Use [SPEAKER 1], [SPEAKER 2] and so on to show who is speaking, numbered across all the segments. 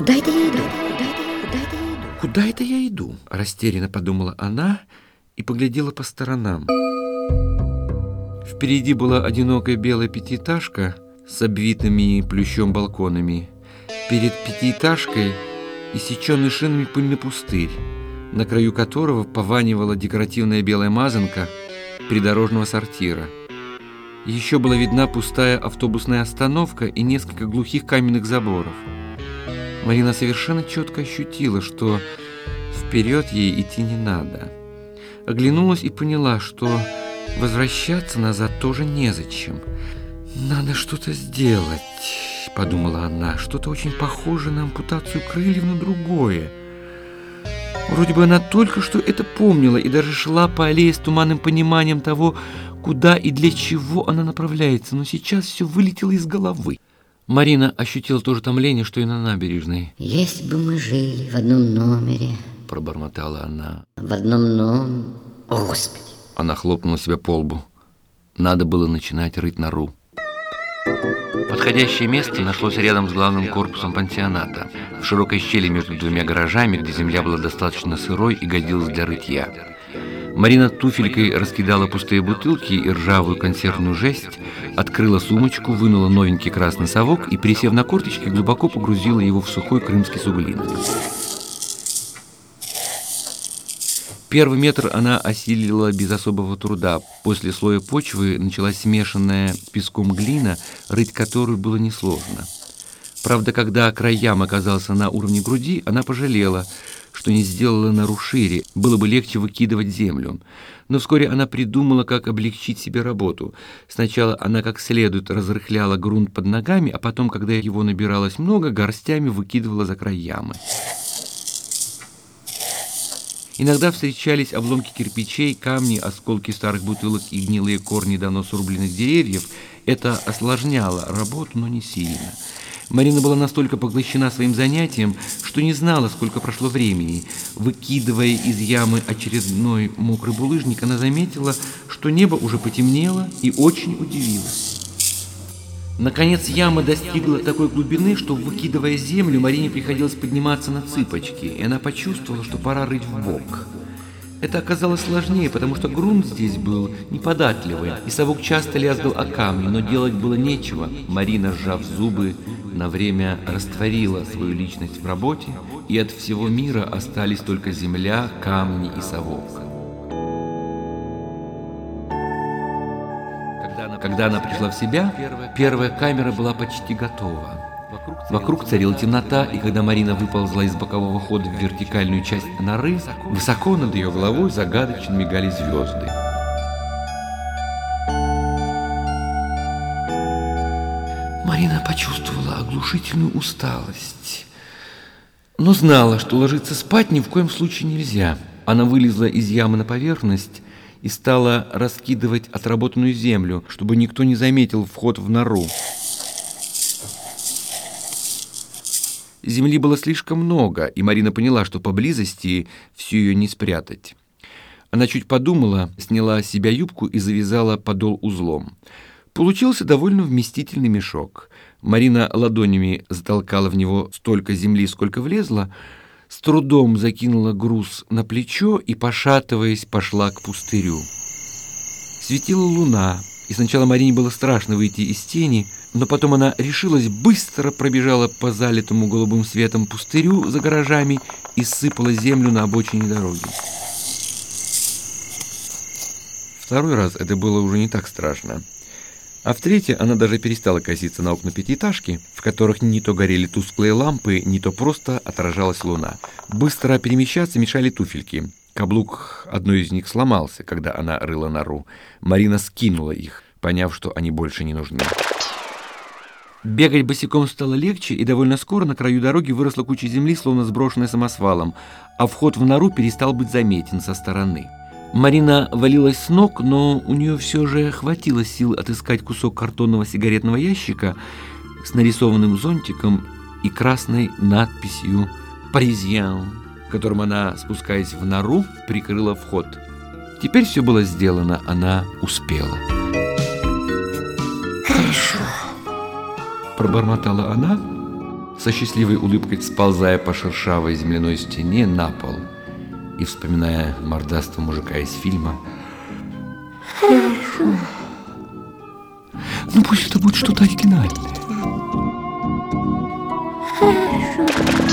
[SPEAKER 1] Куда это я иду? Куда это, я иду?
[SPEAKER 2] Растерянно подумала она и поглядела по сторонам. Впереди была одинокая белая пятиэтажка с обвитыми плющом балконами. Перед пятиэтажкой иссеченный шинами пыльный пустырь, на краю которого пованивала декоративная белая мазанка придорожного сортира. Еще была видна пустая автобусная остановка и несколько глухих каменных заборов. Марина совершенно четко ощутила, что вперед ей идти не надо. Оглянулась и поняла, что возвращаться назад тоже незачем. «Надо что-то сделать», — подумала она, — «что-то очень похожее на ампутацию крыльев, но другое». Вроде бы она только что это помнила и даже шла по аллее с туманным пониманием того, куда и для чего она направляется, но сейчас все вылетело из головы. Марина ощутила то же томление, что и на набережной.
[SPEAKER 1] Если бы мы жили в одном номере,
[SPEAKER 2] Пробормотала она.
[SPEAKER 1] в одном номере... О, Господи!
[SPEAKER 2] Она хлопнула себя по лбу. Надо было начинать рыть нору. Подходящее место нашлось рядом с главным корпусом пансионата, в широкой щели между двумя гаражами, где земля была достаточно сырой и годилась для рытья. Марина туфелькой раскидала пустые бутылки и ржавую консервную жесть, открыла сумочку, вынула новенький красный совок и, присев на корточки, глубоко погрузила его в сухой крымский суглин. Первый метр она осилила без особого труда. После слоя почвы началась смешанная с песком глина, рыть которую было несложно. Правда, когда край ям оказался на уровне груди, она пожалела, что не сделала нору шире, было бы легче выкидывать землю. Но вскоре она придумала, как облегчить себе работу. Сначала она как следует разрыхляла грунт под ногами, а потом, когда его набиралось много, горстями выкидывала за край ямы. Иногда встречались обломки кирпичей, камни, осколки старых бутылок и гнилые корни давно срубленных деревьев. Это осложняло работу, но не сильно. Марина была настолько поглощена своим занятием, что не знала, сколько прошло времени. Выкидывая из ямы очередной мокрый булыжник, она заметила, что небо уже потемнело и очень удивилась. Наконец яма достигла такой глубины, что, выкидывая землю, Марине приходилось подниматься на цыпочки, и она почувствовала, что пора рыть в бок. Это оказалось сложнее, потому что грунт здесь был неподатливый, и совок часто лязгал о камни, но делать было нечего. Марина, сжав зубы, на время растворила свою личность в работе, и от всего мира остались только земля, камни и совок. Когда она пришла в себя, первая камера была почти готова. Вокруг царила темнота, и когда Марина выползла из бокового хода в вертикальную часть норы, высоко над ее головой загадочно мигали звезды. Марина почувствовала оглушительную усталость, но знала, что ложиться спать ни в коем случае нельзя. Она вылезла из ямы на поверхность и стала раскидывать отработанную землю, чтобы никто не заметил вход в нору. Земли было слишком много, и Марина поняла, что поблизости всю ее не спрятать. Она чуть подумала, сняла с себя юбку и завязала подол узлом. Получился довольно вместительный мешок. Марина ладонями затолкала в него столько земли, сколько влезла, с трудом закинула груз на плечо и, пошатываясь, пошла к пустырю. Светила луна, и сначала Марине было страшно выйти из тени, но потом она решилась, быстро пробежала по залитому голубым светом пустырю за гаражами и сыпала землю на обочине дороги. Второй раз это было уже не так страшно. А в третье она даже перестала коситься на окна пятиэтажки, в которых не то горели тусклые лампы, не то просто отражалась луна. Быстро перемещаться мешали туфельки. Каблук одной из них сломался, когда она рыла нору. Марина скинула их, поняв, что они больше не нужны. Бегать босиком стало легче, и довольно скоро на краю дороги выросла куча земли, словно сброшенная самосвалом, а вход в нору перестал быть заметен со стороны. Марина валилась с ног, но у нее все же хватило сил отыскать кусок картонного сигаретного ящика с нарисованным зонтиком и красной надписью «Паризьян», которым она, спускаясь в нору, прикрыла вход. Теперь все было сделано, она успела.
[SPEAKER 1] Хорошо.
[SPEAKER 2] Пробормотала она, со счастливой улыбкой сползая по шершавой земляной стене на пол и вспоминая мордастого мужика из фильма. Хорошо. Ну пусть это будет что-то оригинальное. Хорошо.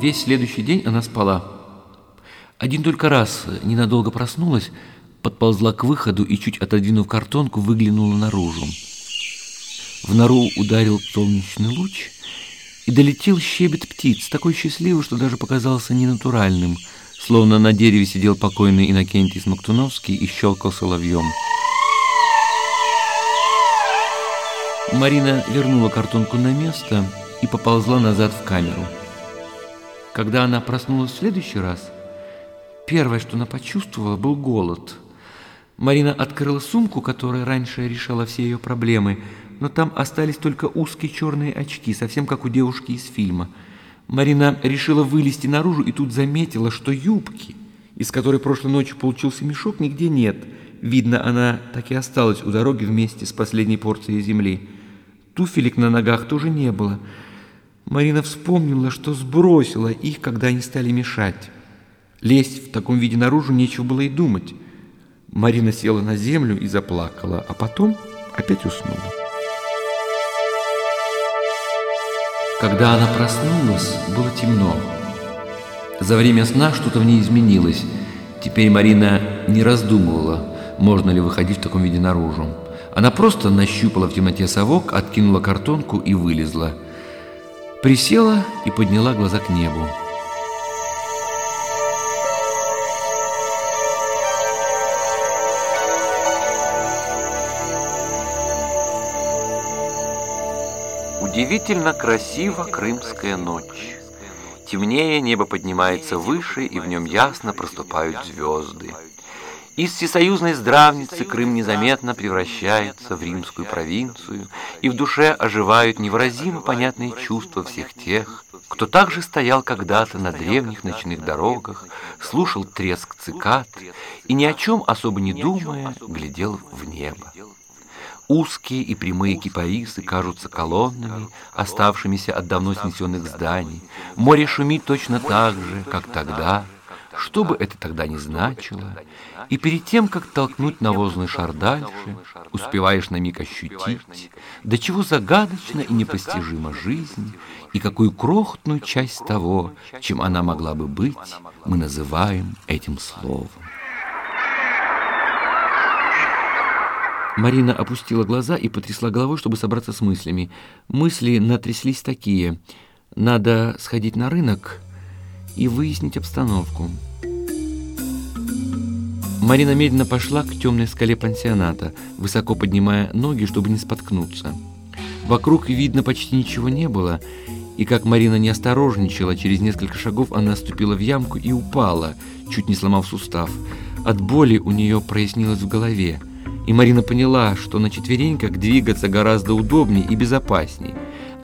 [SPEAKER 2] Весь следующий день она спала. Один только раз ненадолго проснулась, подползла к выходу и, чуть отодвинув картонку, выглянула наружу. В нору ударил солнечный луч, и долетел щебет птиц, такой счастливый, что даже показался ненатуральным, словно на дереве сидел покойный Иннокентий Смоктуновский и щелкал соловьем. Марина вернула картонку на место и поползла назад в камеру. Когда она проснулась в следующий раз, первое, что она почувствовала, был голод. Марина открыла сумку, которая раньше решала все ее проблемы, но там остались только узкие черные очки, совсем как у девушки из фильма. Марина решила вылезти наружу и тут заметила, что юбки, из которой прошлой ночью получился мешок, нигде нет. Видно, она так и осталась у дороги вместе с последней порцией земли. Туфелек на ногах тоже не было. Марина вспомнила, что сбросила их, когда они стали мешать. Лезть в таком виде наружу нечего было и думать. Марина села на землю и заплакала, а потом опять уснула. Когда она проснулась, было темно. За время сна что-то в ней изменилось. Теперь Марина не раздумывала, можно ли выходить в таком виде наружу. Она просто нащупала в темноте совок, откинула картонку и вылезла – Присела и подняла глаза к небу. Удивительно красива крымская ночь. Темнее небо поднимается выше, и в нем ясно проступают звезды. Из всесоюзной здравницы Крым незаметно превращается в римскую провинцию, и в душе оживают невыразимо понятные чувства всех тех, кто также стоял когда-то на древних ночных дорогах, слушал треск цикад и ни о чем особо не думая глядел в небо. Узкие и прямые кипарисы кажутся колоннами, оставшимися от давно снесенных зданий. Море шумит точно так же, как тогда — что бы это тогда ни значило, и перед тем, как толкнуть навозный шар дальше, успеваешь на миг ощутить, до чего загадочна и непостижима жизнь, и какую крохотную часть того, чем она могла бы быть, мы называем этим словом. Марина опустила глаза и потрясла головой, чтобы собраться с мыслями. Мысли натряслись такие. Надо сходить на рынок и выяснить обстановку. Марина медленно пошла к темной скале пансионата, высоко поднимая ноги, чтобы не споткнуться. Вокруг, видно, почти ничего не было, и как Марина не осторожничала, через несколько шагов она ступила в ямку и упала, чуть не сломав сустав. От боли у нее прояснилось в голове, и Марина поняла, что на четвереньках двигаться гораздо удобнее и безопасней.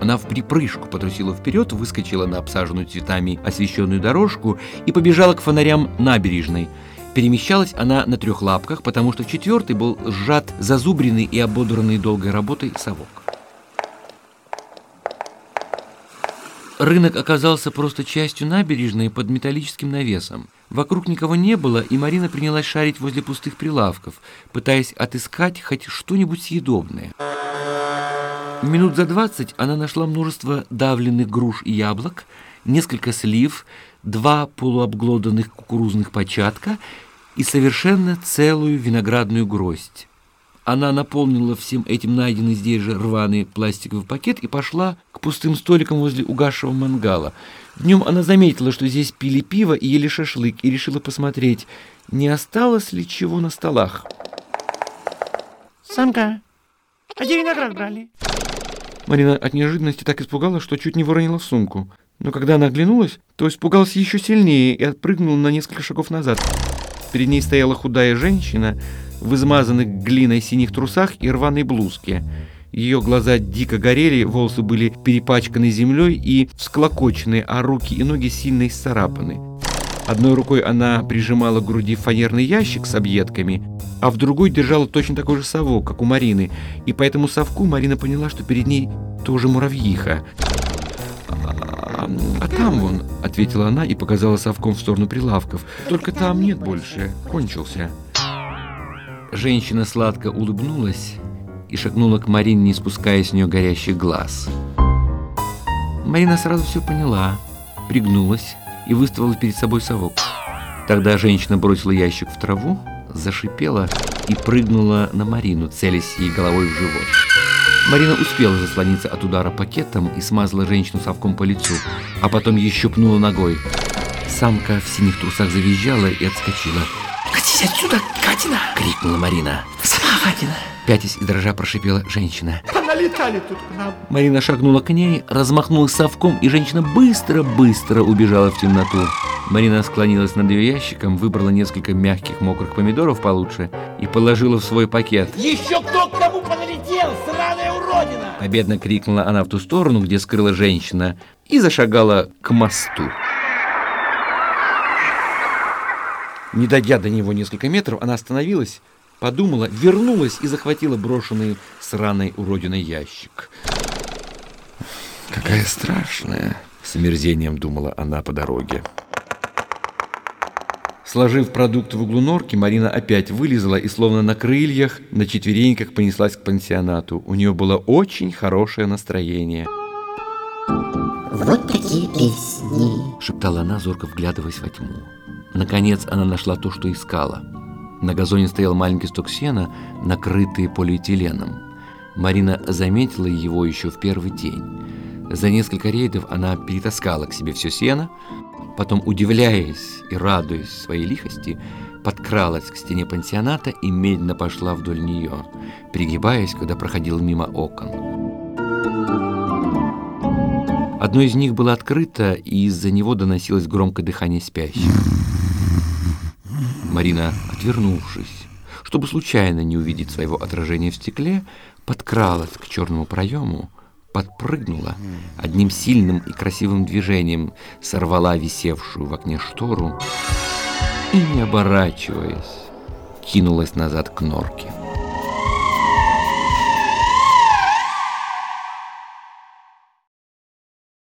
[SPEAKER 2] Она в припрыжку потрусила вперед, выскочила на обсаженную цветами освещенную дорожку и побежала к фонарям набережной – Перемещалась она на трех лапках, потому что четвертый был сжат зазубренный и ободранный долгой работой совок. Рынок оказался просто частью набережной под металлическим навесом. Вокруг никого не было, и Марина принялась шарить возле пустых прилавков, пытаясь отыскать хоть что-нибудь съедобное. Минут за двадцать она нашла множество давленных груш и яблок, несколько слив, два полуобглоданных кукурузных початка и совершенно целую виноградную гроздь. Она наполнила всем этим найденный здесь же рваный пластиковый пакет и пошла к пустым столикам возле угасшего мангала. Днем она заметила, что здесь пили пиво и ели шашлык, и решила посмотреть, не осталось ли чего на столах.
[SPEAKER 3] «Самка, а где виноград брали?»
[SPEAKER 2] Марина от неожиданности так испугалась, что чуть не выронила сумку. Но когда она оглянулась, то испугался еще сильнее и отпрыгнул на несколько шагов назад. Перед ней стояла худая женщина в измазанных глиной синих трусах и рваной блузке. Ее глаза дико горели, волосы были перепачканы землей и всклокочены, а руки и ноги сильно исцарапаны. Одной рукой она прижимала к груди фанерный ящик с объедками, а в другой держала точно такой же совок, как у Марины. И по этому совку Марина поняла, что перед ней тоже муравьиха. «А, там вон», — ответила она и показала совком в сторону прилавков. «Только там нет больше. Кончился». Женщина сладко улыбнулась и шагнула к Марине, не спуская с нее горящих глаз. Марина сразу все поняла, пригнулась и выставила перед собой совок. Тогда женщина бросила ящик в траву, зашипела и прыгнула на Марину, целясь ей головой в живот. Марина успела заслониться от удара пакетом и смазала женщину совком по лицу, а потом еще пнула ногой. Самка в синих трусах завизжала и отскочила.
[SPEAKER 3] Катись отсюда, Катина!
[SPEAKER 2] — крикнула Марина.
[SPEAKER 3] Сама Катина!
[SPEAKER 2] Пятясь и дрожа прошипела женщина.
[SPEAKER 3] Поналетали тут к нам.
[SPEAKER 2] Марина шагнула к ней, размахнулась совком, и женщина быстро-быстро убежала в темноту. Марина склонилась над ее ящиком, выбрала несколько мягких мокрых помидоров получше и положила в свой пакет.
[SPEAKER 3] Еще кто к кому поналетел, сраная уродина!
[SPEAKER 2] Победно крикнула она в ту сторону, где скрыла женщина, и зашагала к мосту. Не дойдя до него несколько метров, она остановилась, подумала, вернулась и захватила брошенный сраной уродиной ящик. «Какая страшная!» — с омерзением думала она по дороге. Сложив продукты в углу норки, Марина опять вылезла и, словно на крыльях, на четвереньках понеслась к пансионату. У нее было очень хорошее настроение.
[SPEAKER 1] Вот такие песни.
[SPEAKER 2] Шептала она, зорко вглядываясь во тьму. Наконец она нашла то, что искала. На газоне стоял маленький сток сена, накрытый полиэтиленом. Марина заметила его еще в первый день. За несколько рейдов она перетаскала к себе все сено, потом, удивляясь и радуясь своей лихости, подкралась к стене пансионата и медленно пошла вдоль нее, пригибаясь, когда проходила мимо окон. Одно из них было открыто, и из-за него доносилось громкое дыхание спящих. Марина, отвернувшись, чтобы случайно не увидеть своего отражения в стекле, подкралась к черному проему, подпрыгнула, одним сильным и красивым движением сорвала висевшую в окне штору и, не оборачиваясь, кинулась назад к норке.